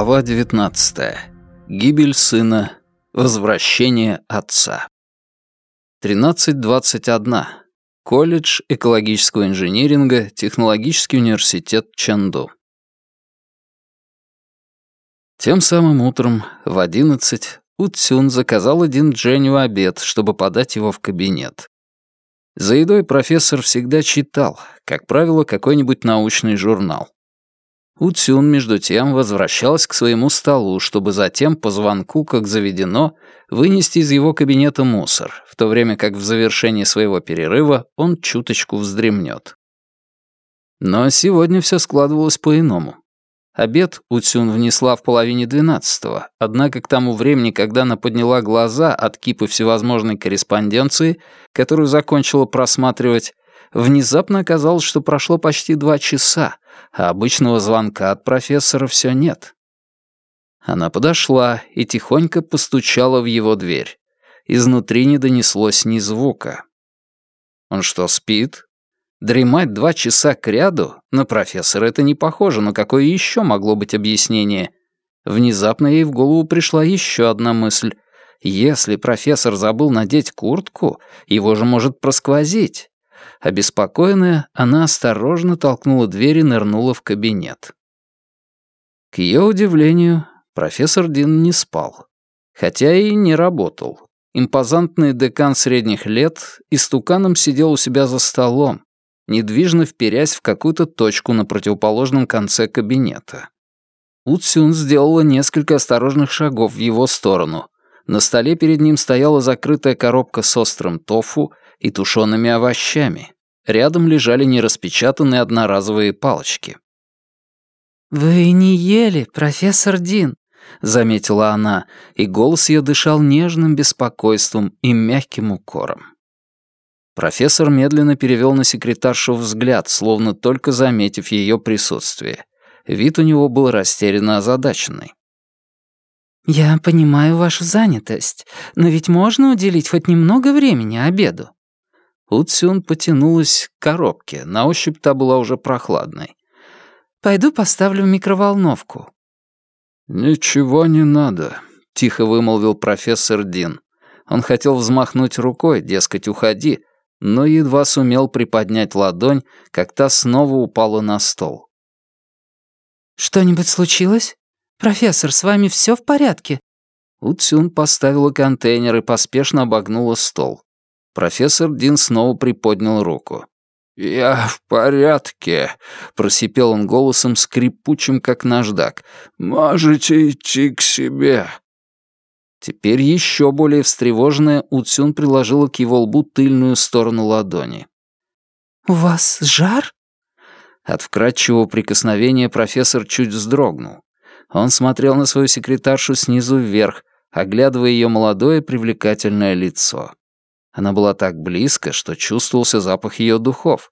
Глава 19. Гибель сына. Возвращение отца. 13.21. Колледж экологического инжиниринга, Технологический университет Чанду. Тем самым утром в 11 У Цюн заказал один Дженю обед, чтобы подать его в кабинет. За едой профессор всегда читал, как правило, какой-нибудь научный журнал. Утюн, между тем, возвращалась к своему столу, чтобы затем, по звонку, как заведено, вынести из его кабинета мусор, в то время как в завершении своего перерыва он чуточку вздремнет. Но сегодня все складывалось по-иному. Обед Утюн внесла в половине двенадцатого, однако к тому времени, когда она подняла глаза от кипы всевозможной корреспонденции, которую закончила просматривать, внезапно оказалось, что прошло почти два часа, а обычного звонка от профессора все нет. Она подошла и тихонько постучала в его дверь. Изнутри не донеслось ни звука. Он что, спит? Дремать два часа кряду? На профессора это не похоже, но какое еще могло быть объяснение? Внезапно ей в голову пришла еще одна мысль. Если профессор забыл надеть куртку, его же может просквозить. Обеспокоенная, она осторожно толкнула дверь и нырнула в кабинет. К ее удивлению, профессор Дин не спал. Хотя и не работал. Импозантный декан средних лет истуканом сидел у себя за столом, недвижно вперясь в какую-то точку на противоположном конце кабинета. Уцюн сделала несколько осторожных шагов в его сторону. На столе перед ним стояла закрытая коробка с острым тофу и тушеными овощами. Рядом лежали нераспечатанные одноразовые палочки. «Вы не ели, профессор Дин», — заметила она, и голос ее дышал нежным беспокойством и мягким укором. Профессор медленно перевел на секретаршу взгляд, словно только заметив ее присутствие. Вид у него был растерянно озадаченный. «Я понимаю вашу занятость, но ведь можно уделить хоть немного времени обеду?» Уцюн потянулась к коробке, на ощупь та была уже прохладной. «Пойду поставлю в микроволновку». «Ничего не надо», — тихо вымолвил профессор Дин. Он хотел взмахнуть рукой, дескать, уходи, но едва сумел приподнять ладонь, как та снова упала на стол. «Что-нибудь случилось? Профессор, с вами все в порядке?» Уцюн поставила контейнер и поспешно обогнула стол. Профессор Дин снова приподнял руку. «Я в порядке», — просипел он голосом скрипучим, как наждак. «Можете идти к себе». Теперь еще более встревоженная Уцюн приложила к его лбу тыльную сторону ладони. «У вас жар?» От вкрадчивого прикосновения профессор чуть вздрогнул. Он смотрел на свою секретаршу снизу вверх, оглядывая ее молодое привлекательное лицо. Она была так близко, что чувствовался запах ее духов.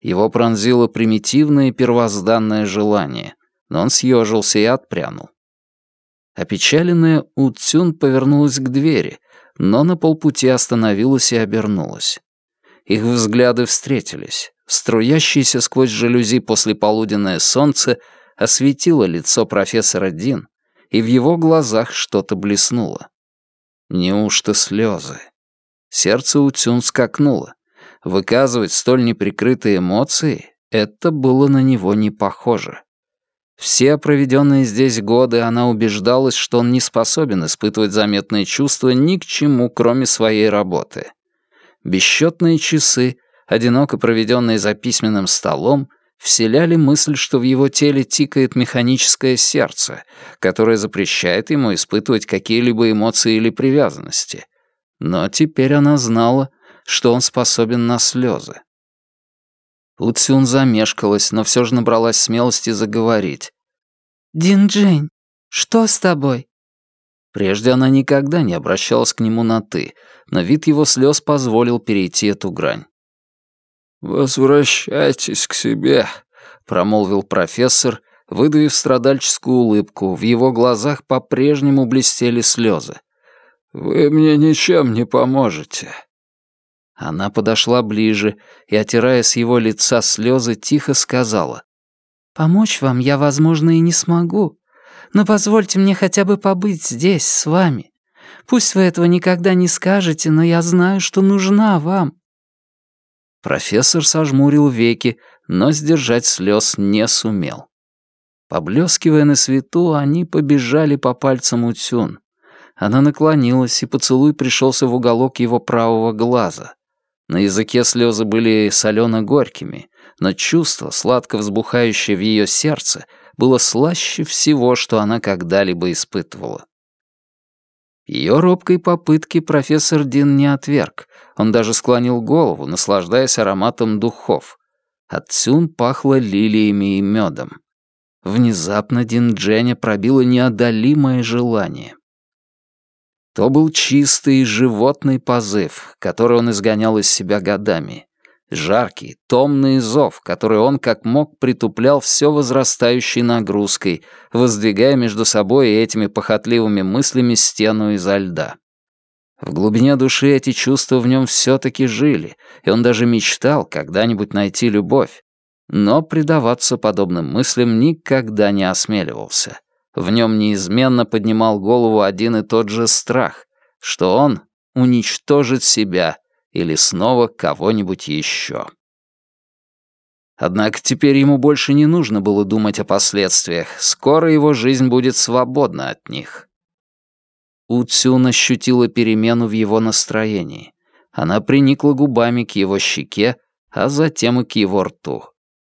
Его пронзило примитивное первозданное желание, но он съежился и отпрянул. Опечаленная Уцюн повернулась к двери, но на полпути остановилась и обернулась. Их взгляды встретились. Струящееся сквозь жалюзи послеполуденное солнце осветило лицо профессора Дин, и в его глазах что-то блеснуло. Неужто слезы? Сердце у Цюн скакнуло. Выказывать столь неприкрытые эмоции — это было на него не похоже. Все проведенные здесь годы она убеждалась, что он не способен испытывать заметные чувства ни к чему, кроме своей работы. Бесчетные часы, одиноко проведенные за письменным столом, вселяли мысль, что в его теле тикает механическое сердце, которое запрещает ему испытывать какие-либо эмоции или привязанности — но теперь она знала, что он способен на слезы. Уцюн замешкалась, но все же набралась смелости заговорить. «Дин Джень, что с тобой?» Прежде она никогда не обращалась к нему на «ты», но вид его слез позволил перейти эту грань. «Возвращайтесь к себе», — промолвил профессор, выдавив страдальческую улыбку. В его глазах по-прежнему блестели слезы. «Вы мне ничем не поможете». Она подошла ближе и, отирая с его лица слезы, тихо сказала. «Помочь вам я, возможно, и не смогу, но позвольте мне хотя бы побыть здесь, с вами. Пусть вы этого никогда не скажете, но я знаю, что нужна вам». Профессор сожмурил веки, но сдержать слез не сумел. Поблескивая на свету, они побежали по пальцам Утюн. Она наклонилась, и поцелуй пришелся в уголок его правого глаза. На языке слезы были солено-горькими, но чувство, сладко взбухающее в ее сердце, было слаще всего, что она когда-либо испытывала. Ее робкой попытки профессор Дин не отверг. Он даже склонил голову, наслаждаясь ароматом духов. От пахло лилиями и медом. Внезапно Дин Дженя пробило неодолимое желание. То был чистый животный позыв, который он изгонял из себя годами. Жаркий, томный зов, который он как мог притуплял все возрастающей нагрузкой, воздвигая между собой и этими похотливыми мыслями стену изо льда. В глубине души эти чувства в нем все-таки жили, и он даже мечтал когда-нибудь найти любовь. Но предаваться подобным мыслям никогда не осмеливался. В нем неизменно поднимал голову один и тот же страх, что он уничтожит себя или снова кого-нибудь еще. Однако теперь ему больше не нужно было думать о последствиях, скоро его жизнь будет свободна от них. Уцюн ощутила перемену в его настроении. Она приникла губами к его щеке, а затем и к его рту.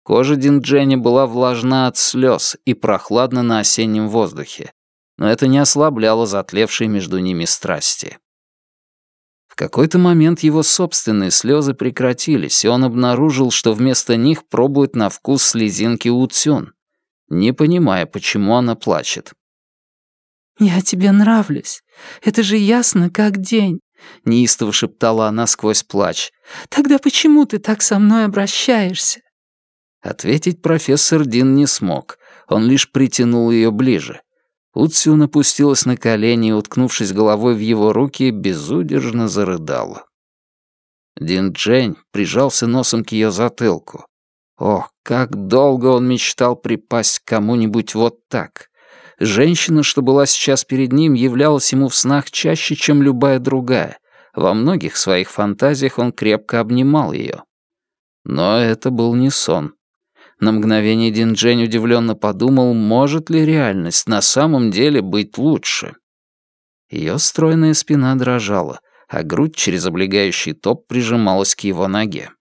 Кожа Динджени была влажна от слез и прохладна на осеннем воздухе, но это не ослабляло затлевшей между ними страсти. В какой-то момент его собственные слезы прекратились, и он обнаружил, что вместо них пробует на вкус слезинки Уцюн, не понимая, почему она плачет. «Я тебе нравлюсь. Это же ясно, как день», — неистово шептала она сквозь плач. «Тогда почему ты так со мной обращаешься?» Ответить профессор Дин не смог, он лишь притянул ее ближе. Уцюн опустилась на колени и, уткнувшись головой в его руки, безудержно зарыдала. Дин Джень прижался носом к ее затылку. Ох, как долго он мечтал припасть к кому-нибудь вот так. Женщина, что была сейчас перед ним, являлась ему в снах чаще, чем любая другая. Во многих своих фантазиях он крепко обнимал ее. Но это был не сон. На мгновение Дин Джень удивленно подумал, может ли реальность на самом деле быть лучше. Ее стройная спина дрожала, а грудь через облегающий топ прижималась к его ноге.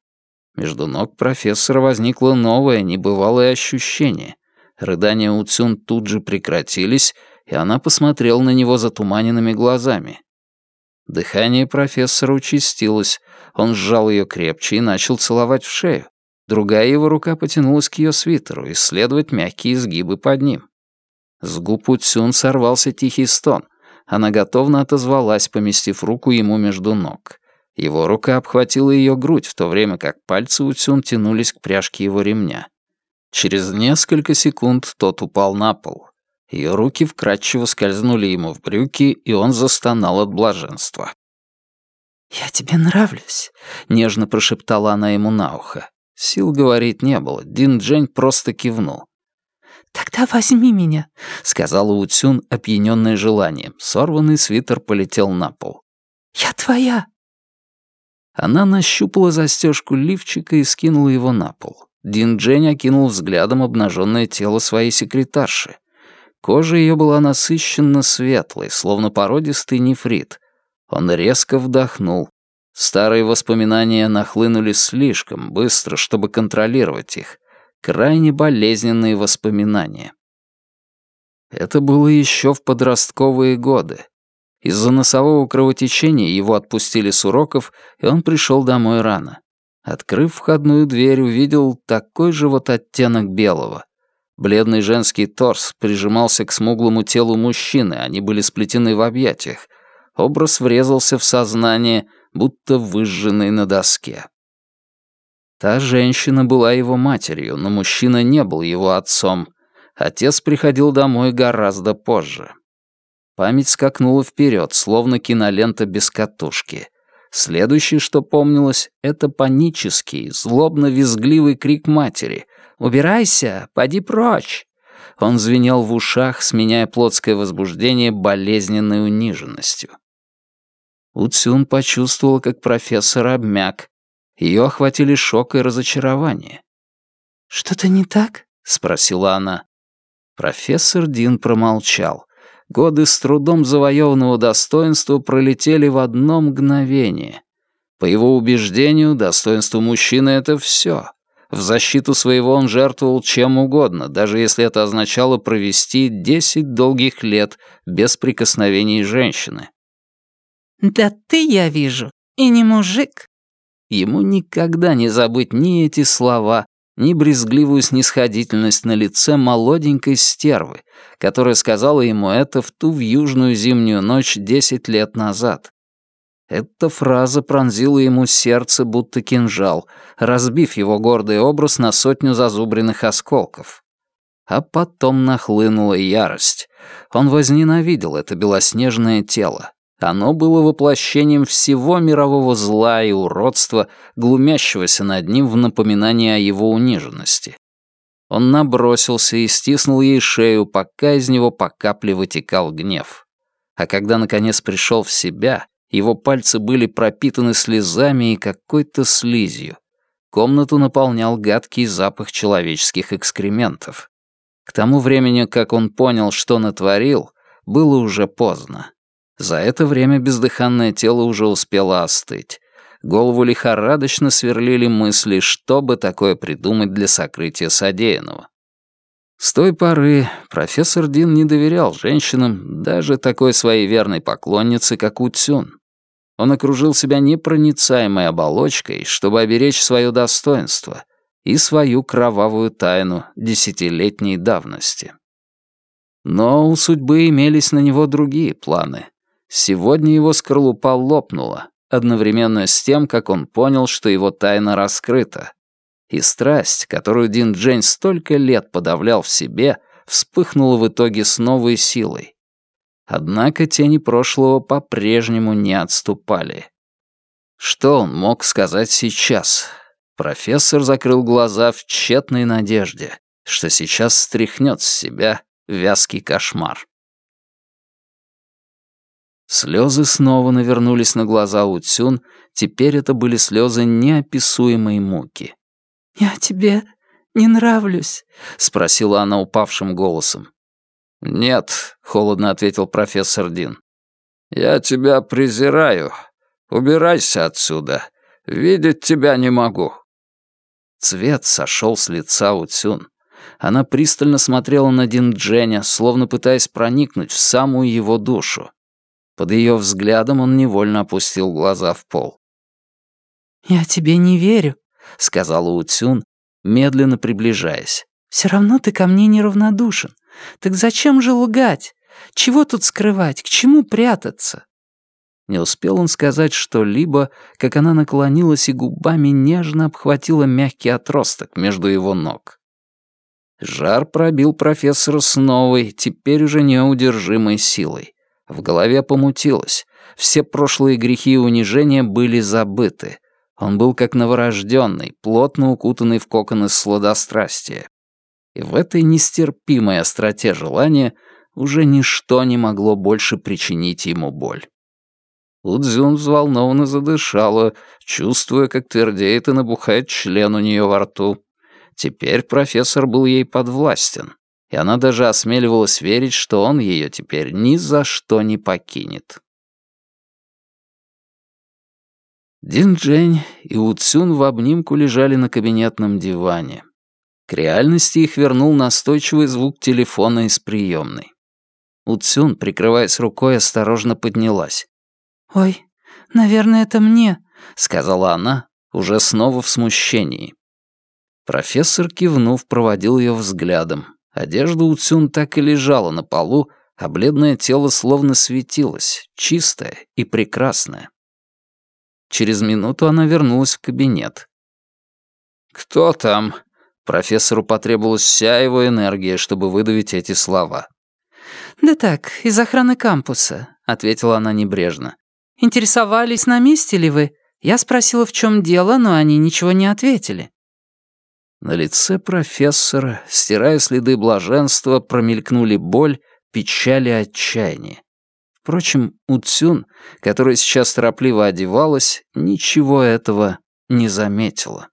Между ног профессора возникло новое, небывалое ощущение. Рыдания у Цюн тут же прекратились, и она посмотрела на него затуманенными глазами. Дыхание профессора участилось, он сжал ее крепче и начал целовать в шею. Другая его рука потянулась к ее свитеру, исследовать мягкие изгибы под ним. С губ Уцюн сорвался тихий стон. Она готовно отозвалась, поместив руку ему между ног. Его рука обхватила ее грудь, в то время как пальцы Уцюн тянулись к пряжке его ремня. Через несколько секунд тот упал на пол. Ее руки вкрадчиво скользнули ему в брюки, и он застонал от блаженства. «Я тебе нравлюсь», — нежно прошептала она ему на ухо. Сил говорить не было, Дин Джень просто кивнул. «Тогда возьми меня», — сказала Утюн, опьянённая желанием. Сорванный свитер полетел на пол. «Я твоя». Она нащупала застежку лифчика и скинула его на пол. Дин Джень окинул взглядом обнаженное тело своей секретарши. Кожа ее была насыщенно светлой, словно породистый нефрит. Он резко вдохнул, Старые воспоминания нахлынули слишком быстро, чтобы контролировать их. Крайне болезненные воспоминания. Это было еще в подростковые годы. Из-за носового кровотечения его отпустили с уроков, и он пришел домой рано. Открыв входную дверь, увидел такой же вот оттенок белого. Бледный женский торс прижимался к смуглому телу мужчины, они были сплетены в объятиях. Образ врезался в сознание — будто выжженный на доске. Та женщина была его матерью, но мужчина не был его отцом. Отец приходил домой гораздо позже. Память скакнула вперед, словно кинолента без катушки. Следующее, что помнилось, это панический, злобно-визгливый крик матери. «Убирайся! Поди прочь!» Он звенел в ушах, сменяя плотское возбуждение болезненной униженностью. Уцюн почувствовала, как профессор обмяк. Ее охватили шок и разочарование. «Что-то не так?» — спросила она. Профессор Дин промолчал. Годы с трудом завоеванного достоинства пролетели в одно мгновение. По его убеждению, достоинство мужчины — это все. В защиту своего он жертвовал чем угодно, даже если это означало провести десять долгих лет без прикосновений женщины. «Да ты, я вижу, и не мужик». Ему никогда не забыть ни эти слова, ни брезгливую снисходительность на лице молоденькой стервы, которая сказала ему это в ту вьюжную зимнюю ночь десять лет назад. Эта фраза пронзила ему сердце, будто кинжал, разбив его гордый образ на сотню зазубренных осколков. А потом нахлынула ярость. Он возненавидел это белоснежное тело. Оно было воплощением всего мирового зла и уродства, глумящегося над ним в напоминании о его униженности. Он набросился и стиснул ей шею, пока из него по капле вытекал гнев. А когда, наконец, пришел в себя, его пальцы были пропитаны слезами и какой-то слизью. Комнату наполнял гадкий запах человеческих экскрементов. К тому времени, как он понял, что натворил, было уже поздно. За это время бездыханное тело уже успело остыть. Голову лихорадочно сверлили мысли, что бы такое придумать для сокрытия содеянного. С той поры профессор Дин не доверял женщинам, даже такой своей верной поклоннице, как Утсюн. Он окружил себя непроницаемой оболочкой, чтобы оберечь свое достоинство и свою кровавую тайну десятилетней давности. Но у судьбы имелись на него другие планы — Сегодня его скорлупа лопнула, одновременно с тем, как он понял, что его тайна раскрыта. И страсть, которую Дин Джейн столько лет подавлял в себе, вспыхнула в итоге с новой силой. Однако тени прошлого по-прежнему не отступали. Что он мог сказать сейчас? Профессор закрыл глаза в тщетной надежде, что сейчас стряхнет с себя вязкий кошмар. Слезы снова навернулись на глаза Утсюн, теперь это были слезы неописуемой муки. «Я тебе не нравлюсь?» — спросила она упавшим голосом. «Нет», — холодно ответил профессор Дин. «Я тебя презираю. Убирайся отсюда. Видеть тебя не могу». Цвет сошел с лица Утсюн. Она пристально смотрела на Дин Дженя, словно пытаясь проникнуть в самую его душу. Под ее взглядом он невольно опустил глаза в пол. «Я тебе не верю», — сказала Утюн, медленно приближаясь. «Все равно ты ко мне неравнодушен. Так зачем же лгать? Чего тут скрывать? К чему прятаться?» Не успел он сказать что-либо, как она наклонилась и губами нежно обхватила мягкий отросток между его ног. Жар пробил профессора с новой, теперь уже неудержимой силой. В голове помутилось. Все прошлые грехи и унижения были забыты. Он был как новорожденный, плотно укутанный в кокон из сладострастия. И в этой нестерпимой остроте желания уже ничто не могло больше причинить ему боль. Удзюн взволнованно задышала, чувствуя, как твердеет и набухает член у нее во рту. Теперь профессор был ей подвластен и она даже осмеливалась верить, что он ее теперь ни за что не покинет. Дин Джень и Уцюн в обнимку лежали на кабинетном диване. К реальности их вернул настойчивый звук телефона из приемной. Уцюн, прикрываясь рукой, осторожно поднялась. «Ой, наверное, это мне», — сказала она, уже снова в смущении. Профессор, кивнув, проводил ее взглядом. Одежда у Цюн так и лежала на полу, а бледное тело словно светилось, чистое и прекрасное. Через минуту она вернулась в кабинет. «Кто там?» Профессору потребовалась вся его энергия, чтобы выдавить эти слова. «Да так, из охраны кампуса», — ответила она небрежно. «Интересовались, на месте ли вы? Я спросила, в чем дело, но они ничего не ответили». На лице профессора, стирая следы блаженства, промелькнули боль, печаль и отчаяние. Впрочем, Уцюн, которая сейчас торопливо одевалась, ничего этого не заметила.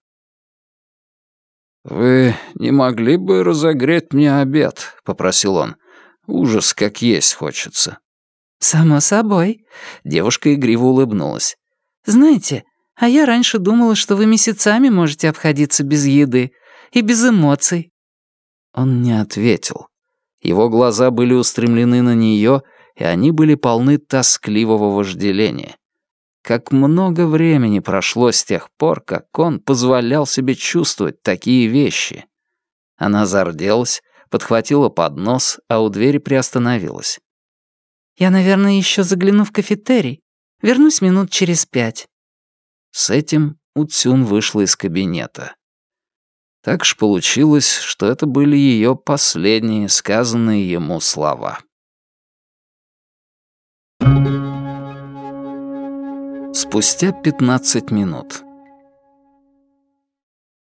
«Вы не могли бы разогреть мне обед?» — попросил он. «Ужас, как есть хочется». «Само собой», — девушка игриво улыбнулась. «Знаете, а я раньше думала, что вы месяцами можете обходиться без еды и без эмоций». Он не ответил. Его глаза были устремлены на нее, и они были полны тоскливого вожделения. Как много времени прошло с тех пор, как он позволял себе чувствовать такие вещи. Она зарделась, подхватила поднос, а у двери приостановилась. «Я, наверное, еще загляну в кафетерий. Вернусь минут через пять». С этим Уцюн вышла из кабинета. Так ж получилось, что это были ее последние сказанные ему слова. Спустя 15 минут.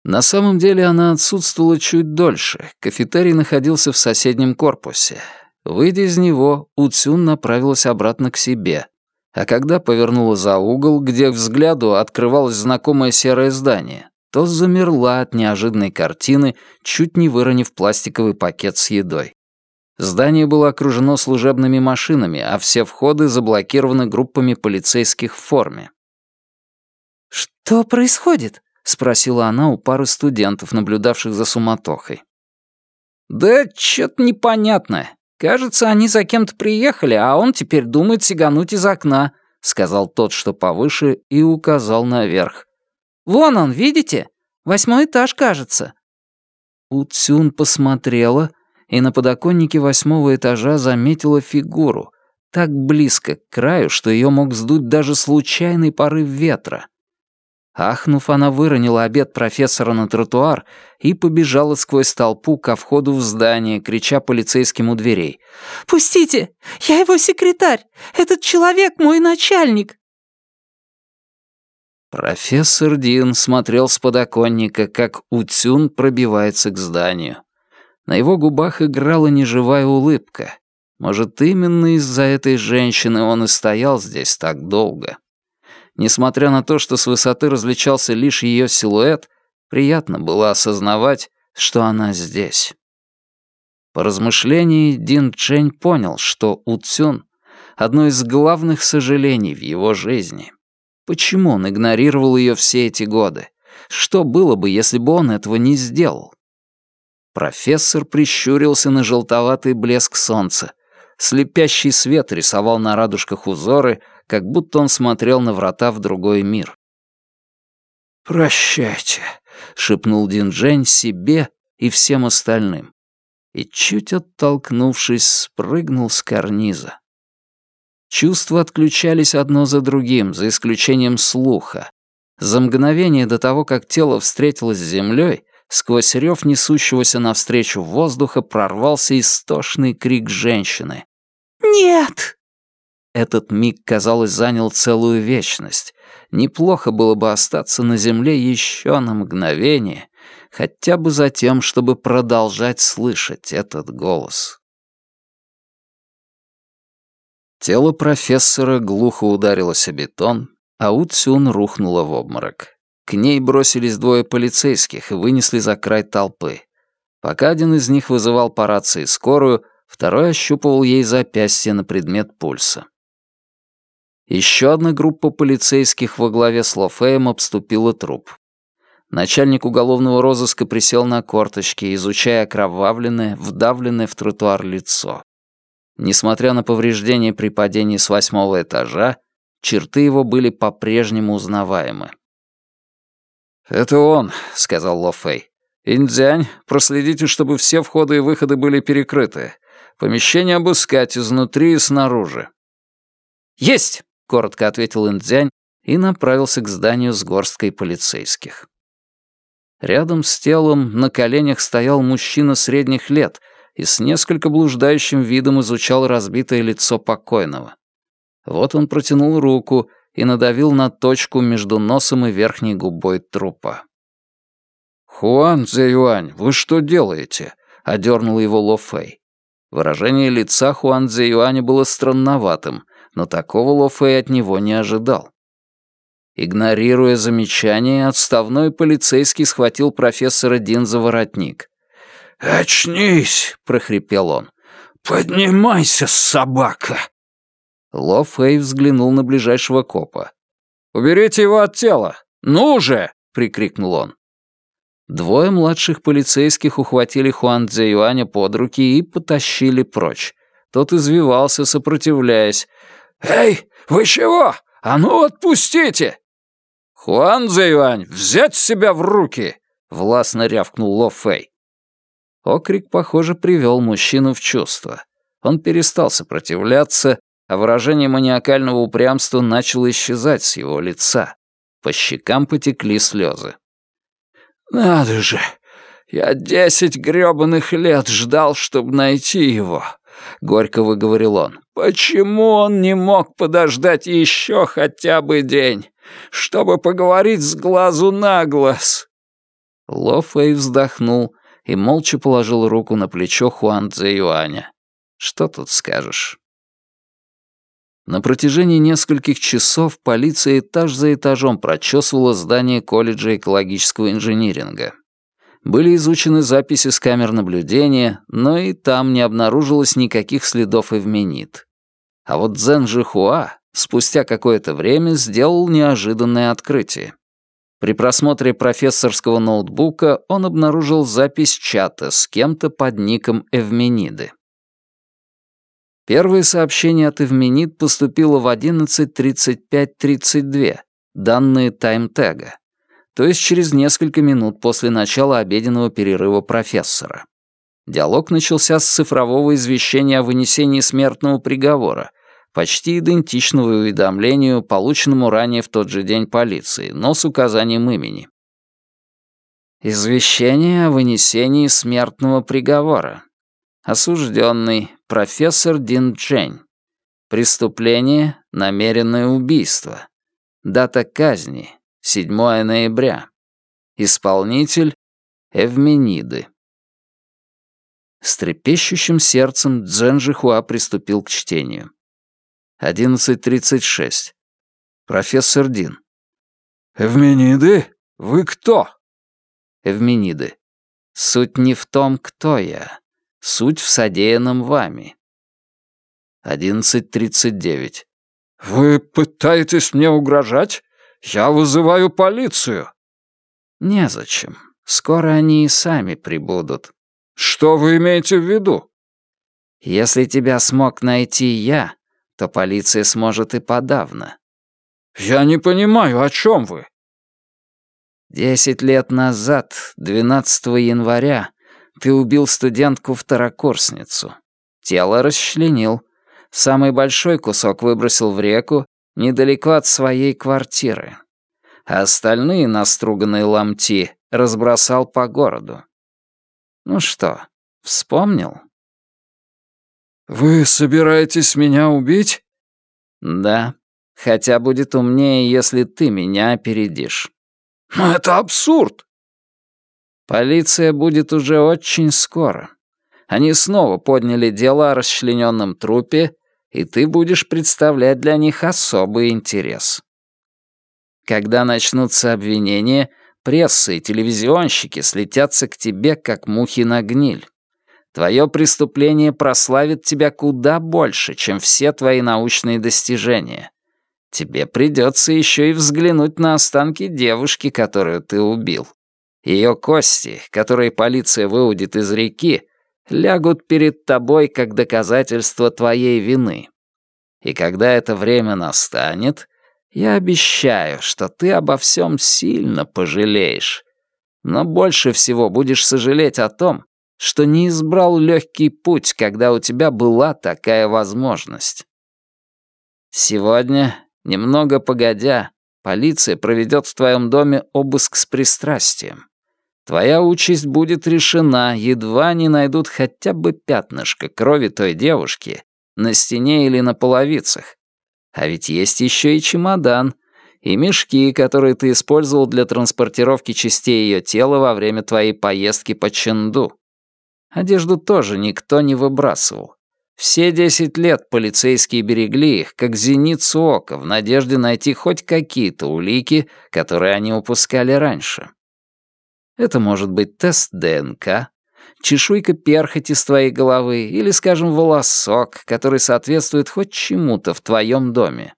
На самом деле она отсутствовала чуть дольше. Кафетерий находился в соседнем корпусе. Выйдя из него, Уцюн направилась обратно к себе. А когда повернула за угол, где взгляду открывалось знакомое серое здание, то замерла от неожиданной картины, чуть не выронив пластиковый пакет с едой. Здание было окружено служебными машинами, а все входы заблокированы группами полицейских в форме. «Что происходит?» — спросила она у пары студентов, наблюдавших за суматохой. «Да чё-то непонятное. Кажется, они за кем-то приехали, а он теперь думает сигануть из окна», — сказал тот, что повыше, и указал наверх. «Вон он, видите? Восьмой этаж, кажется». Уцюн посмотрела — и на подоконнике восьмого этажа заметила фигуру, так близко к краю, что ее мог сдуть даже случайный порыв ветра. Ахнув, она выронила обед профессора на тротуар и побежала сквозь толпу ко входу в здание, крича полицейским у дверей. «Пустите! Я его секретарь! Этот человек мой начальник!» Профессор Дин смотрел с подоконника, как Утюн пробивается к зданию. На его губах играла неживая улыбка. Может, именно из-за этой женщины он и стоял здесь так долго. Несмотря на то, что с высоты различался лишь ее силуэт, приятно было осознавать, что она здесь. По размышлении Дин Чэнь понял, что У Цюн — одно из главных сожалений в его жизни. Почему он игнорировал ее все эти годы? Что было бы, если бы он этого не сделал? Профессор прищурился на желтоватый блеск солнца. Слепящий свет рисовал на радужках узоры, как будто он смотрел на врата в другой мир. «Прощайте», — шепнул Динджень себе и всем остальным. И, чуть оттолкнувшись, спрыгнул с карниза. Чувства отключались одно за другим, за исключением слуха. За мгновение до того, как тело встретилось с землей, Сквозь рев несущегося навстречу воздуха прорвался истошный крик женщины. «Нет!» Этот миг, казалось, занял целую вечность. Неплохо было бы остаться на земле еще на мгновение, хотя бы за тем, чтобы продолжать слышать этот голос. Тело профессора глухо ударилось о бетон, а Уцюн рухнула в обморок. К ней бросились двое полицейских и вынесли за край толпы. Пока один из них вызывал по рации скорую, второй ощупывал ей запястье на предмет пульса. Еще одна группа полицейских во главе с Лофеем обступила труп. Начальник уголовного розыска присел на корточки, изучая окровавленное, вдавленное в тротуар лицо. Несмотря на повреждения при падении с восьмого этажа, черты его были по-прежнему узнаваемы. «Это он», — сказал Ло Фэй. «Индзянь, проследите, чтобы все входы и выходы были перекрыты. Помещение обыскать изнутри и снаружи». «Есть!» — коротко ответил Индзянь и направился к зданию с горсткой полицейских. Рядом с телом на коленях стоял мужчина средних лет и с несколько блуждающим видом изучал разбитое лицо покойного. Вот он протянул руку — и надавил на точку между носом и верхней губой трупа. «Хуан Цзэюань, вы что делаете?» — одернул его Ло Фэй. Выражение лица Хуан Цзэюаня было странноватым, но такого Ло Фэй от него не ожидал. Игнорируя замечание, отставной полицейский схватил профессора Дин за воротник. «Очнись!» — прохрипел он. «Поднимайся, собака!» Ло Фэй взглянул на ближайшего копа. «Уберите его от тела! Ну же!» — прикрикнул он. Двое младших полицейских ухватили Хуан Цзэюаня под руки и потащили прочь. Тот извивался, сопротивляясь. «Эй, вы чего? А ну отпустите!» «Хуан Цзэюань, взять себя в руки!» — властно рявкнул Ло Фэй. Окрик, похоже, привел мужчину в чувство. Он перестал сопротивляться, а выражение маниакального упрямства начало исчезать с его лица. По щекам потекли слезы. «Надо же! Я десять грёбаных лет ждал, чтобы найти его!» — горько выговорил он. «Почему он не мог подождать еще хотя бы день, чтобы поговорить с глазу на глаз?» Ло Фэй вздохнул и молча положил руку на плечо Хуан Цзэ Юаня. «Что тут скажешь?» На протяжении нескольких часов полиция этаж за этажом прочесывала здание колледжа экологического инжиниринга. Были изучены записи с камер наблюдения, но и там не обнаружилось никаких следов эвменит. А вот Цзэн Жихуа спустя какое-то время сделал неожиданное открытие. При просмотре профессорского ноутбука он обнаружил запись чата с кем-то под ником Эвмениды. Первое сообщение от Эвменит поступило в 11.35.32, данные таймтега, то есть через несколько минут после начала обеденного перерыва профессора. Диалог начался с цифрового извещения о вынесении смертного приговора, почти идентичного уведомлению, полученному ранее в тот же день полиции, но с указанием имени. Извещение о вынесении смертного приговора. Осужденный профессор Дин Чэнь. Преступление — намеренное убийство. Дата казни — 7 ноября. Исполнитель — Эвмениды. С трепещущим сердцем Дзен Жихуа приступил к чтению. 11.36. Профессор Дин. «Эвмениды? Вы кто?» Эвмениды. Суть не в том, кто я. Суть в содеянном вами. 11.39. «Вы пытаетесь мне угрожать? Я вызываю полицию!» «Незачем. Скоро они и сами прибудут». «Что вы имеете в виду?» «Если тебя смог найти я, то полиция сможет и подавно». «Я не понимаю, о чем вы?» Десять лет назад, 12 января, ты убил студентку-второкурсницу. Тело расчленил. Самый большой кусок выбросил в реку, недалеко от своей квартиры. А остальные наструганные ломти разбросал по городу. Ну что, вспомнил? «Вы собираетесь меня убить?» «Да. Хотя будет умнее, если ты меня опередишь». «Но это абсурд!» Полиция будет уже очень скоро. Они снова подняли дело о расчлененном трупе, и ты будешь представлять для них особый интерес. Когда начнутся обвинения, пресса и телевизионщики слетятся к тебе, как мухи на гниль. Твое преступление прославит тебя куда больше, чем все твои научные достижения. Тебе придется еще и взглянуть на останки девушки, которую ты убил. Ее кости, которые полиция выудит из реки, лягут перед тобой как доказательство твоей вины. И когда это время настанет, я обещаю, что ты обо всем сильно пожалеешь. Но больше всего будешь сожалеть о том, что не избрал легкий путь, когда у тебя была такая возможность. Сегодня, немного погодя, полиция проведет в твоем доме обыск с пристрастием. Твоя участь будет решена, едва не найдут хотя бы пятнышко крови той девушки на стене или на половицах. А ведь есть еще и чемодан, и мешки, которые ты использовал для транспортировки частей ее тела во время твоей поездки по Ченду. Одежду тоже никто не выбрасывал. Все десять лет полицейские берегли их, как зеницу ока, в надежде найти хоть какие-то улики, которые они упускали раньше. Это может быть тест ДНК, чешуйка перхоти с твоей головы или, скажем, волосок, который соответствует хоть чему-то в твоем доме.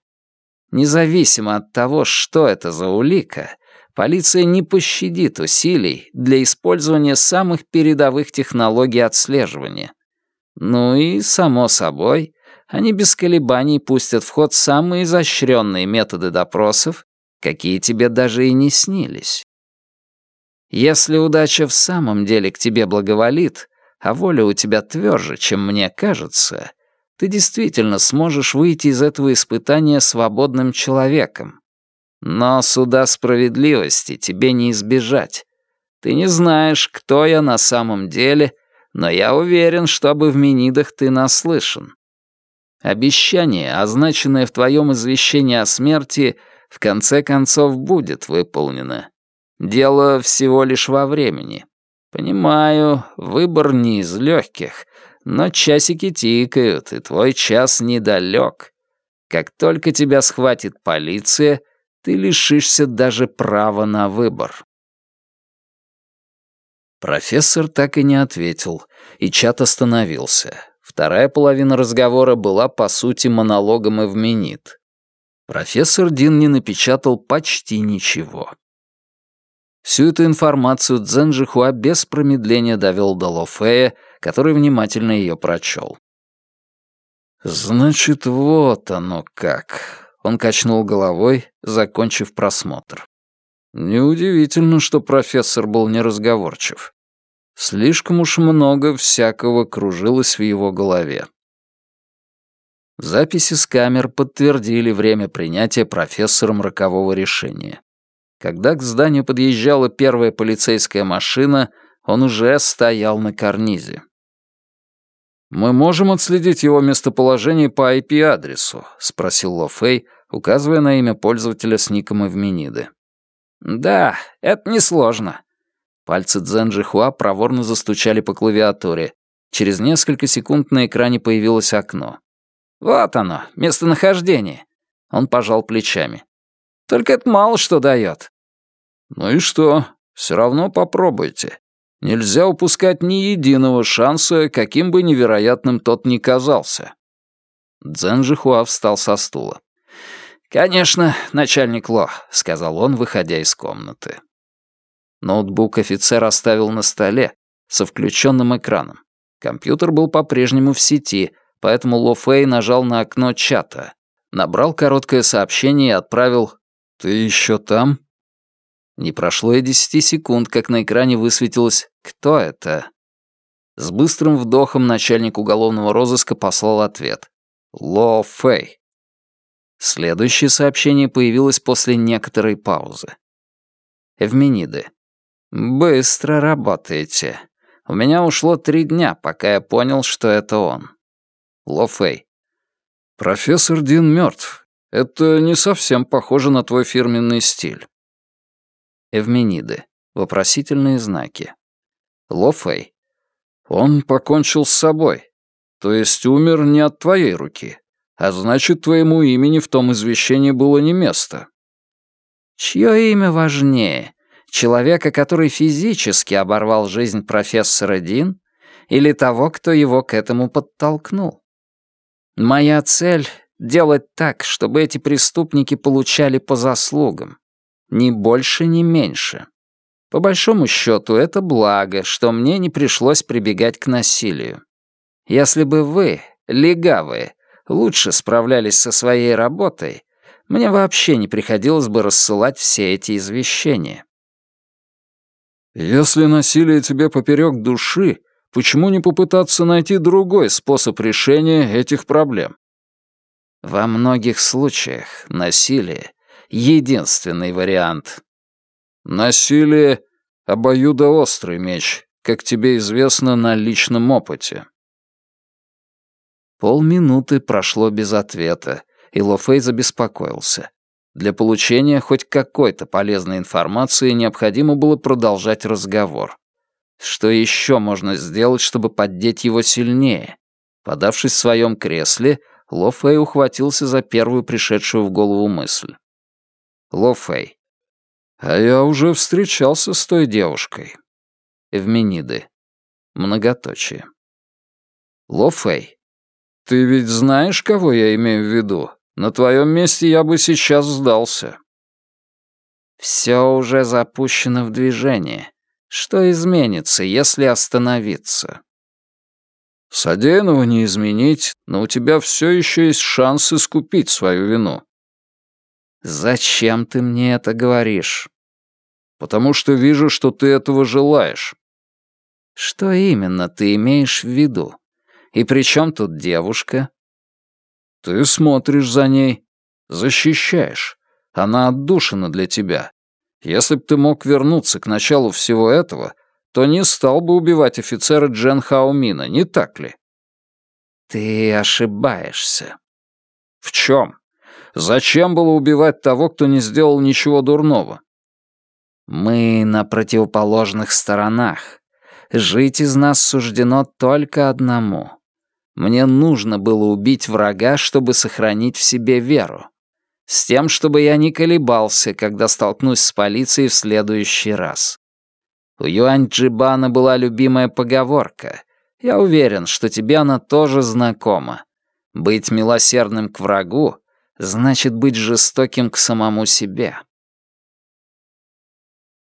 Независимо от того, что это за улика, полиция не пощадит усилий для использования самых передовых технологий отслеживания. Ну и, само собой, они без колебаний пустят в ход самые изощренные методы допросов, какие тебе даже и не снились. Если удача в самом деле к тебе благоволит, а воля у тебя тверже, чем мне кажется, ты действительно сможешь выйти из этого испытания свободным человеком. Но суда справедливости тебе не избежать. Ты не знаешь, кто я на самом деле, но я уверен, что об Эвменидах ты наслышан. Обещание, означенное в твоем извещении о смерти, в конце концов будет выполнено. Дело всего лишь во времени. Понимаю, выбор не из легких, но часики тикают, и твой час недалек. Как только тебя схватит полиция, ты лишишься даже права на выбор. Профессор так и не ответил, и чат остановился. Вторая половина разговора была, по сути, монологом Эвменит. Профессор Дин не напечатал почти ничего. Всю эту информацию Жихуа без промедления довел до Ло Фея, который внимательно ее прочел. «Значит, вот оно как», — он качнул головой, закончив просмотр. Неудивительно, что профессор был неразговорчив. Слишком уж много всякого кружилось в его голове. Записи с камер подтвердили время принятия профессором рокового решения. Когда к зданию подъезжала первая полицейская машина, он уже стоял на карнизе. «Мы можем отследить его местоположение по IP-адресу?» — спросил Ло Фэй, указывая на имя пользователя с ником Эвмениды. «Да, это несложно». Пальцы Цзэн Жихуа проворно застучали по клавиатуре. Через несколько секунд на экране появилось окно. «Вот оно, местонахождение». Он пожал плечами. Только это мало что дает». «Ну и что? Все равно попробуйте. Нельзя упускать ни единого шанса, каким бы невероятным тот ни казался». Цзэн Жихуа встал со стула. «Конечно, начальник Ло», — сказал он, выходя из комнаты. Ноутбук офицер оставил на столе со включенным экраном. Компьютер был по-прежнему в сети, поэтому Ло Фэй нажал на окно чата, набрал короткое сообщение и отправил «Ты еще там?» Не прошло и десяти секунд, как на экране высветилось «Кто это?». С быстрым вдохом начальник уголовного розыска послал ответ. «Ло Фэй». Следующее сообщение появилось после некоторой паузы. Эвмениды. «Быстро работаете. У меня ушло три дня, пока я понял, что это он». Ло Фэй. «Профессор Дин мертв. Это не совсем похоже на твой фирменный стиль. Эвмениды. Вопросительные знаки. Лофей. Он покончил с собой. То есть умер не от твоей руки. А значит, твоему имени в том извещении было не место. Чье имя важнее? Человека, который физически оборвал жизнь профессора Дин, или того, кто его к этому подтолкнул? Моя цель Делать так, чтобы эти преступники получали по заслугам. Ни больше, ни меньше. По большому счету, это благо, что мне не пришлось прибегать к насилию. Если бы вы, легавые, лучше справлялись со своей работой, мне вообще не приходилось бы рассылать все эти извещения. Если насилие тебе поперек души, почему не попытаться найти другой способ решения этих проблем? Во многих случаях насилие — единственный вариант. Насилие — обоюдоострый меч, как тебе известно на личном опыте. Полминуты прошло без ответа, и Лофей забеспокоился. Для получения хоть какой-то полезной информации необходимо было продолжать разговор. Что еще можно сделать, чтобы поддеть его сильнее? Подавшись в своем кресле, Ло Фэй ухватился за первую пришедшую в голову мысль. Ло Фэй. А я уже встречался с той девушкой. Эвмениды. Многоточие. Ло Фэй. Ты ведь знаешь, кого я имею в виду? На твоем месте я бы сейчас сдался. Все уже запущено в движение. Что изменится, если остановиться? Содеянного не изменить, но у тебя все еще есть шанс искупить свою вину. Зачем ты мне это говоришь? Потому что вижу, что ты этого желаешь. Что именно ты имеешь в виду? И при чем тут девушка? Ты смотришь за ней, защищаешь. Она отдушина для тебя. Если б ты мог вернуться к началу всего этого, то не стал бы убивать офицера Джен Хаумина, не так ли? Ты ошибаешься. В чем? Зачем было убивать того, кто не сделал ничего дурного? Мы на противоположных сторонах. Жить из нас суждено только одному. Мне нужно было убить врага, чтобы сохранить в себе веру. С тем, чтобы я не колебался, когда столкнусь с полицией в следующий раз. У Юань Джибана была любимая поговорка. Я уверен, что тебе она тоже знакома. Быть милосердным к врагу значит быть жестоким к самому себе.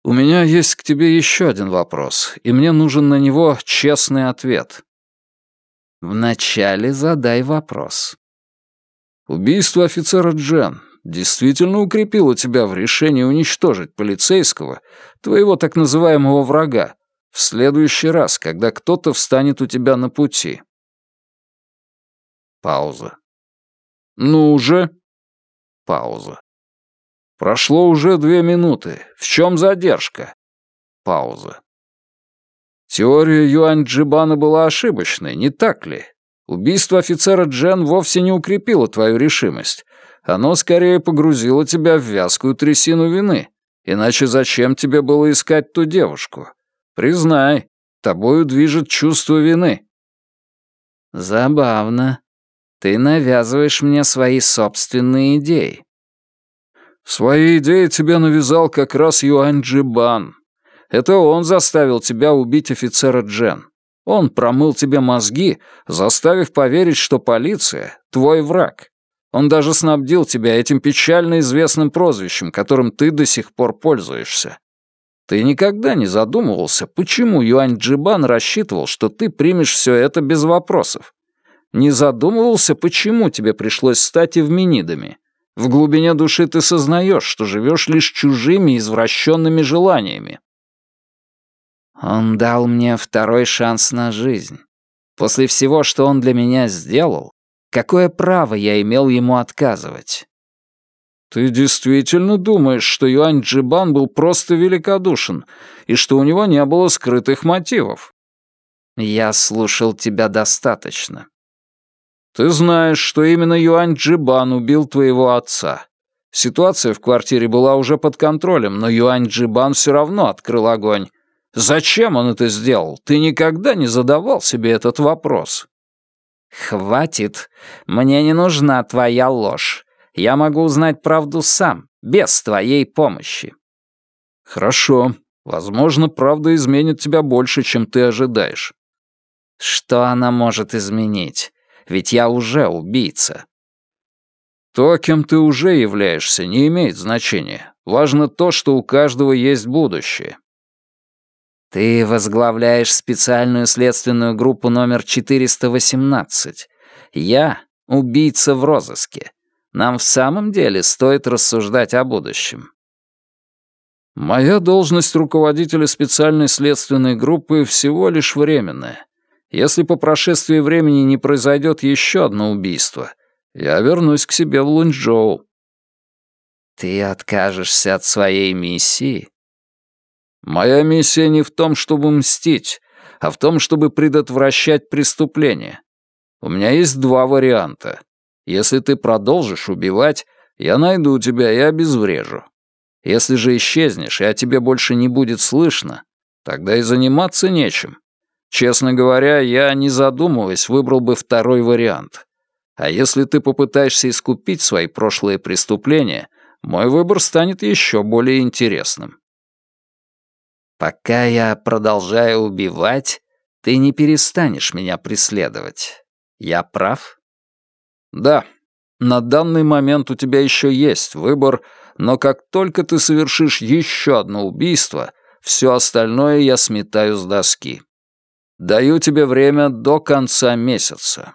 У меня есть к тебе еще один вопрос, и мне нужен на него честный ответ. Вначале задай вопрос. Убийство офицера Джен действительно укрепило тебя в решении уничтожить полицейского, твоего так называемого врага, в следующий раз, когда кто-то встанет у тебя на пути. Пауза. Ну уже. Пауза. Прошло уже две минуты. В чем задержка? Пауза. Теория Юань Джибана была ошибочной, не так ли? Убийство офицера Джен вовсе не укрепило твою решимость. Оно скорее погрузило тебя в вязкую трясину вины. Иначе зачем тебе было искать ту девушку? Признай, тобою движет чувство вины. Забавно. Ты навязываешь мне свои собственные идеи. Свои идеи тебе навязал как раз Юань Джибан, это он заставил тебя убить офицера Джен. Он промыл тебе мозги, заставив поверить, что полиция — твой враг. Он даже снабдил тебя этим печально известным прозвищем, которым ты до сих пор пользуешься. Ты никогда не задумывался, почему Юань Джибан рассчитывал, что ты примешь все это без вопросов. Не задумывался, почему тебе пришлось стать эвменидами. В глубине души ты сознаешь, что живешь лишь чужими извращенными желаниями. Он дал мне второй шанс на жизнь. После всего, что он для меня сделал, какое право я имел ему отказывать? Ты действительно думаешь, что Юань Джибан был просто великодушен и что у него не было скрытых мотивов? Я слушал тебя достаточно. Ты знаешь, что именно Юань Джибан убил твоего отца. Ситуация в квартире была уже под контролем, но Юань Джибан все равно открыл огонь. Зачем он это сделал? Ты никогда не задавал себе этот вопрос. Хватит. Мне не нужна твоя ложь. Я могу узнать правду сам, без твоей помощи. Хорошо. Возможно, правда изменит тебя больше, чем ты ожидаешь. Что она может изменить? Ведь я уже убийца. То, кем ты уже являешься, не имеет значения. Важно то, что у каждого есть будущее. Ты возглавляешь специальную следственную группу номер 418. Я — убийца в розыске. Нам в самом деле стоит рассуждать о будущем. Моя должность руководителя специальной следственной группы всего лишь временная. Если по прошествии времени не произойдет еще одно убийство, я вернусь к себе в Лунчжоу. Ты откажешься от своей миссии? Моя миссия не в том, чтобы мстить, а в том, чтобы предотвращать преступления. У меня есть два варианта. Если ты продолжишь убивать, Я найду тебя и обезврежу. Если же исчезнешь, и о тебе больше не будет слышно, тогда и заниматься нечем. Честно говоря, я, не задумываясь, выбрал бы второй вариант. А если ты попытаешься искупить свои прошлые преступления, мой выбор станет еще более интересным. Пока я продолжаю убивать, ты не перестанешь меня преследовать. Я прав? Да. На данный момент у тебя еще есть выбор, но как только ты совершишь еще одно убийство, все остальное я сметаю с доски. Даю тебе время до конца месяца.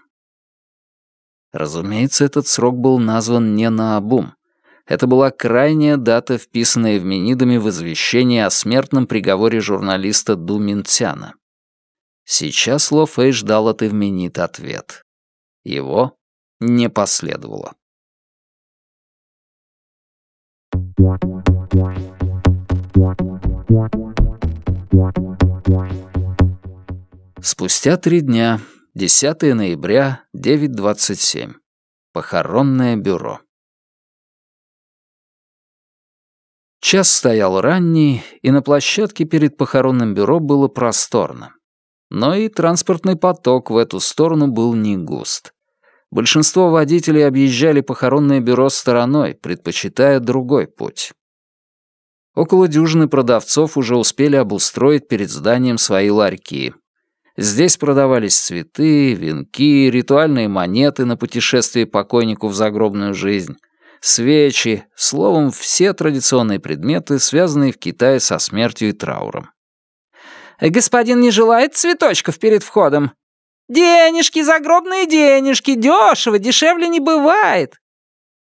Разумеется, этот срок был назван не наобум. Это была крайняя дата, вписанная в Менидами в извещение о смертном приговоре журналиста Ду Минцяна. Сейчас Ло Фэй ждал от Эвменит ответ. Его не последовало. Спустя три дня, 10 ноября, 9.27. Похоронное бюро. Час стоял ранний, и на площадке перед похоронным бюро было просторно. Но и транспортный поток в эту сторону был не густ. Большинство водителей объезжали похоронное бюро стороной, предпочитая другой путь. Около дюжины продавцов уже успели обустроить перед зданием свои ларьки. Здесь продавались цветы, венки, ритуальные монеты на путешествие покойнику в загробную жизнь, свечи, словом, все традиционные предметы, связанные в Китае со смертью и трауром. «Господин не желает цветочков перед входом?» «Денежки, загробные денежки, дешево, дешевле не бывает!»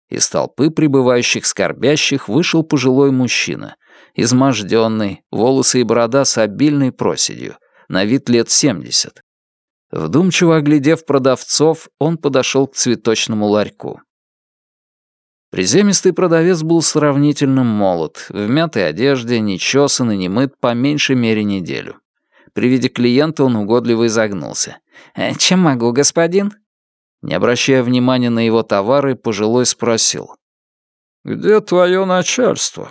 Из толпы прибывающих скорбящих вышел пожилой мужчина, изможденный, волосы и борода с обильной проседью, на вид лет семьдесят. Вдумчиво оглядев продавцов, он подошел к цветочному ларьку. Приземистый продавец был сравнительно молод, в мятой одежде, не чесан и не мыт по меньшей мере неделю. При виде клиента он угодливо изогнулся. «Э, «Чем могу, господин?» Не обращая внимания на его товары, пожилой спросил. «Где твое начальство?»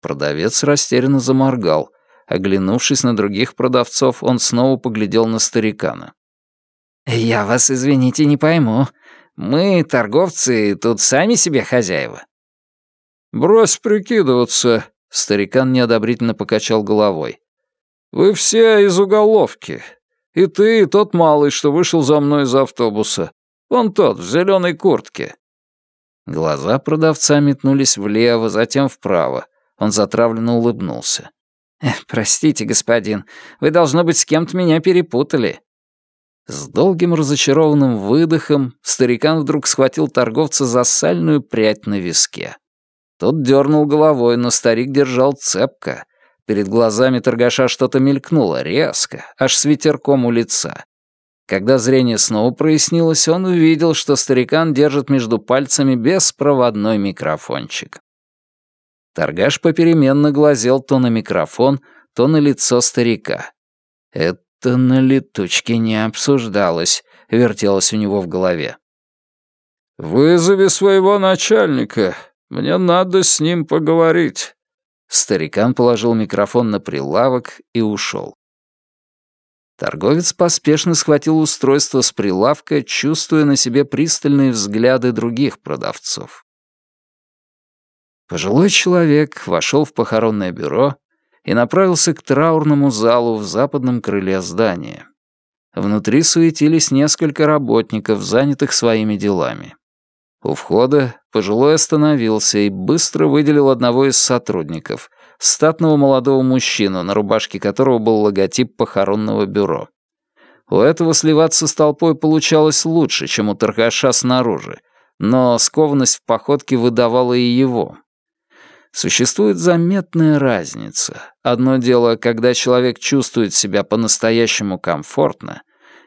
Продавец растерянно заморгал. Оглянувшись на других продавцов, он снова поглядел на старикана. «Я вас, извините, не пойму. Мы, торговцы, тут сами себе хозяева». «Брось прикидываться», — старикан неодобрительно покачал головой. «Вы все из уголовки. И ты, и тот малый, что вышел за мной из автобуса. Вон тот, в зеленой куртке». Глаза продавца метнулись влево, затем вправо. Он затравленно улыбнулся. «Простите, господин, вы, должно быть, с кем-то меня перепутали. С долгим разочарованным выдохом старикан вдруг схватил торговца за сальную прядь на виске. Тот дернул головой, но старик держал цепко. Перед глазами торгаша что-то мелькнуло, резко, аж с ветерком у лица. Когда зрение снова прояснилось, он увидел, что старикан держит между пальцами беспроводной микрофончик. Торгаш попеременно глазел то на микрофон, то на лицо старика. Это на летучке не обсуждалось, вертелось у него в голове. «Вызови своего начальника. Мне надо с ним поговорить». Старикан положил микрофон на прилавок и ушел. Торговец поспешно схватил устройство с прилавка, чувствуя на себе пристальные взгляды других продавцов. Пожилой человек вошел в похоронное бюро и направился к траурному залу в западном крыле здания. Внутри суетились несколько работников, занятых своими делами. У входа пожилой остановился и быстро выделил одного из сотрудников, статного молодого мужчину, на рубашке которого был логотип похоронного бюро. У этого сливаться с толпой получалось лучше, чем у торгаша снаружи, но скованность в походке выдавала и его. Существует заметная разница. Одно дело, когда человек чувствует себя по-настоящему комфортно,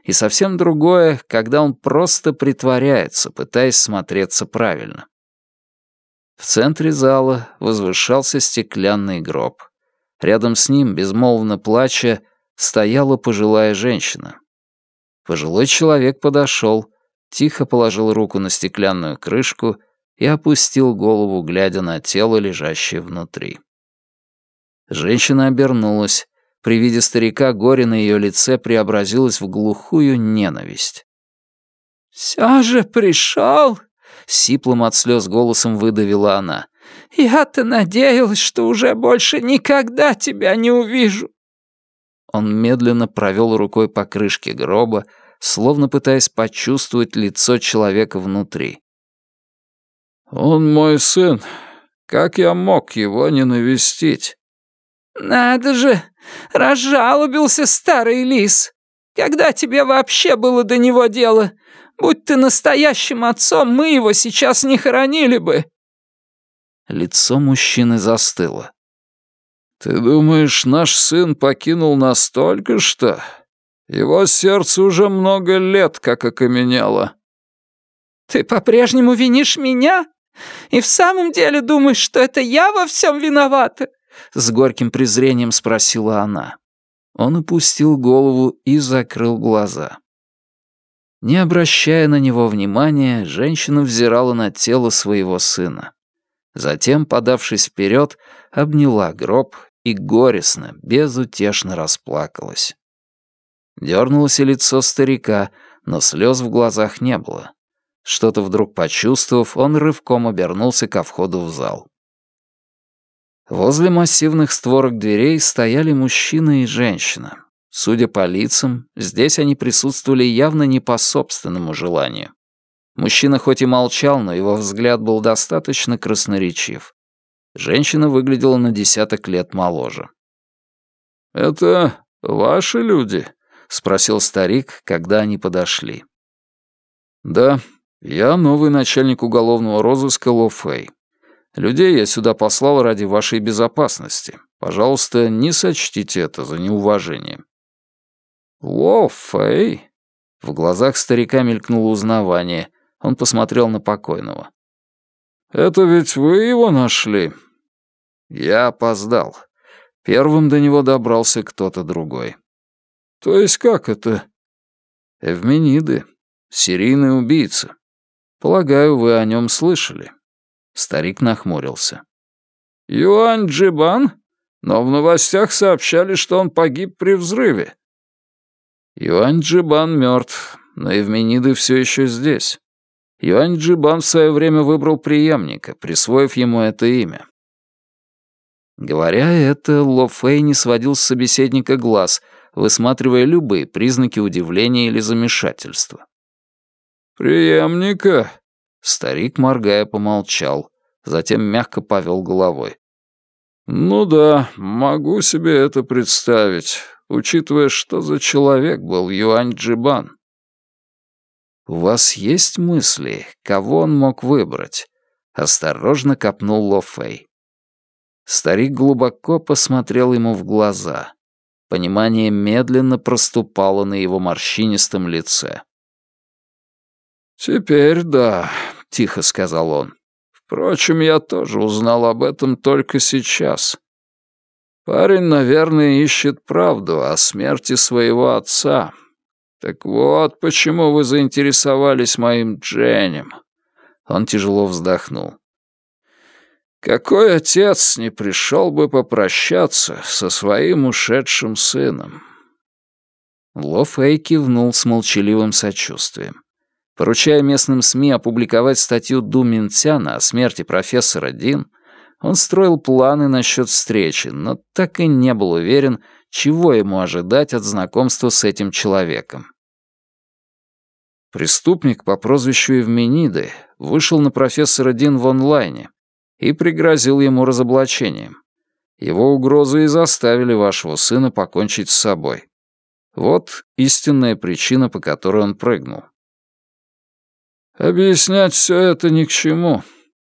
и совсем другое, когда он просто притворяется, пытаясь смотреться правильно. В центре зала возвышался стеклянный гроб. Рядом с ним, безмолвно плача, стояла пожилая женщина. Пожилой человек подошел, тихо положил руку на стеклянную крышку и опустил голову, глядя на тело, лежащее внутри. Женщина обернулась. При виде старика горе на ее лице преобразилось в глухую ненависть. «Все же пришел!» — сиплым от слез голосом выдавила она. «Я-то надеялась, что уже больше никогда тебя не увижу!» Он медленно провел рукой по крышке гроба, словно пытаясь почувствовать лицо человека внутри. «Он мой сын. Как я мог его не навестить?» «Надо же! Разжалобился старый лис! Когда тебе вообще было до него дело? Будь ты настоящим отцом, мы его сейчас не хоронили бы!» Лицо мужчины застыло. «Ты думаешь, наш сын покинул нас только что? Его сердце уже много лет как окаменело». «Ты по-прежнему винишь меня? И в самом деле думаешь, что это я во всем виновата?» С горьким презрением спросила она. Он опустил голову и закрыл глаза. Не обращая на него внимания, женщина взирала на тело своего сына. Затем, подавшись вперед, обняла гроб и горестно, безутешно расплакалась. Дернулось и лицо старика, но слез в глазах не было. Что-то вдруг почувствовав, он рывком обернулся ко входу в зал. Возле массивных створок дверей стояли мужчина и женщина. Судя по лицам, здесь они присутствовали явно не по собственному желанию. Мужчина хоть и молчал, но его взгляд был достаточно красноречив. Женщина выглядела на десяток лет моложе. «Это ваши люди?» — спросил старик, когда они подошли. «Да, я новый начальник уголовного розыска Ло Фэй. Людей я сюда послал ради вашей безопасности. Пожалуйста, не сочтите это за неуважение». «Ло Фэй?» В глазах старика мелькнуло узнавание. Он посмотрел на покойного. «Это ведь вы его нашли?» Я опоздал. Первым до него добрался кто-то другой. «То есть как это?» «Эвмениды. Серийный убийца. Полагаю, вы о нем слышали». Старик нахмурился. «Юань Джибан? Но в новостях сообщали, что он погиб при взрыве». «Юань Джибан мертв, но Эвмениды все еще здесь. Юань Джибан в свое время выбрал преемника, присвоив ему это имя. Говоря это, Ло Фэй не сводил с собеседника глаз, высматривая любые признаки удивления или замешательства. «Преемника?» Старик, моргая, помолчал, затем мягко повел головой. «Ну да, могу себе это представить, учитывая, что за человек был Юань Джибан». «У вас есть мысли, кого он мог выбрать?» — осторожно копнул Ло Фэй. Старик глубоко посмотрел ему в глаза. Понимание медленно проступало на его морщинистом лице. «Теперь да», — тихо сказал он. «Впрочем, я тоже узнал об этом только сейчас. Парень, наверное, ищет правду о смерти своего отца, «Так вот, почему вы заинтересовались моим Дженем?» Он тяжело вздохнул. «Какой отец не пришел бы попрощаться со своим ушедшим сыном?» Ло Фэй кивнул с молчаливым сочувствием. Поручая местным СМИ опубликовать статью Ду Минцяна о смерти профессора Дин, он строил планы насчет встречи, но так и не был уверен, чего ему ожидать от знакомства с этим человеком. Преступник по прозвищу Евмениды вышел на профессора Дин в онлайне и пригрозил ему разоблачением. Его угрозы и заставили вашего сына покончить с собой. Вот истинная причина, по которой он прыгнул. Объяснять все это ни к чему.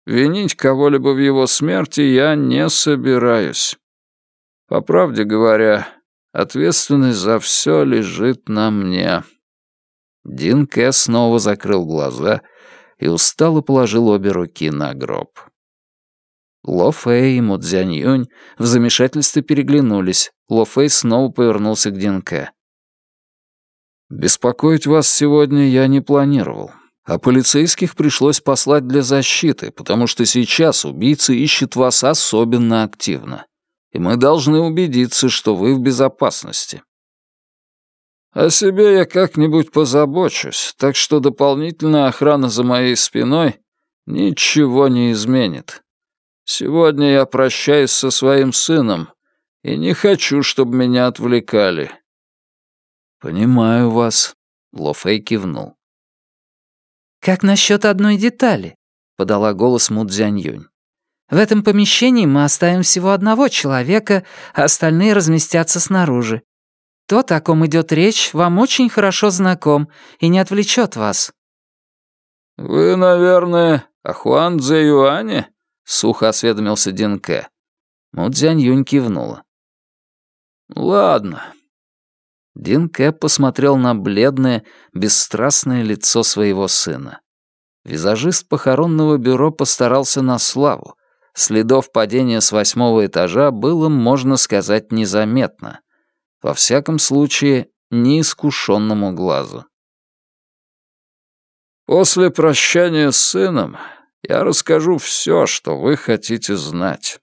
Винить кого-либо в его смерти я не собираюсь. По правде говоря, ответственность за все лежит на мне». Дин Кэ снова закрыл глаза и устало положил обе руки на гроб. Ло Фэй и Цзянь Юнь в замешательстве переглянулись. Ло Фэй снова повернулся к Дин Кэ. «Беспокоить вас сегодня я не планировал. А полицейских пришлось послать для защиты, потому что сейчас убийца ищет вас особенно активно. И мы должны убедиться, что вы в безопасности. О себе я как-нибудь позабочусь, так что дополнительная охрана за моей спиной ничего не изменит. Сегодня я прощаюсь со своим сыном и не хочу, чтобы меня отвлекали. Понимаю вас, Лофей кивнул. «Как насчет одной детали?» — подала голос Мудзянь-Юнь. «В этом помещении мы оставим всего одного человека, а остальные разместятся снаружи. Тот, о ком идет речь, вам очень хорошо знаком и не отвлечет вас». «Вы, наверное, о Хуан Цзэ Юане?» — сухо осведомился Динке. Мудзянь Юнь кивнула. «Ладно». Дин Кэ посмотрел на бледное, бесстрастное лицо своего сына. Визажист похоронного бюро постарался на славу. Следов падения с восьмого этажа было, можно сказать, незаметно. Во всяком случае, неискушенному глазу. «После прощания с сыном я расскажу все, что вы хотите знать».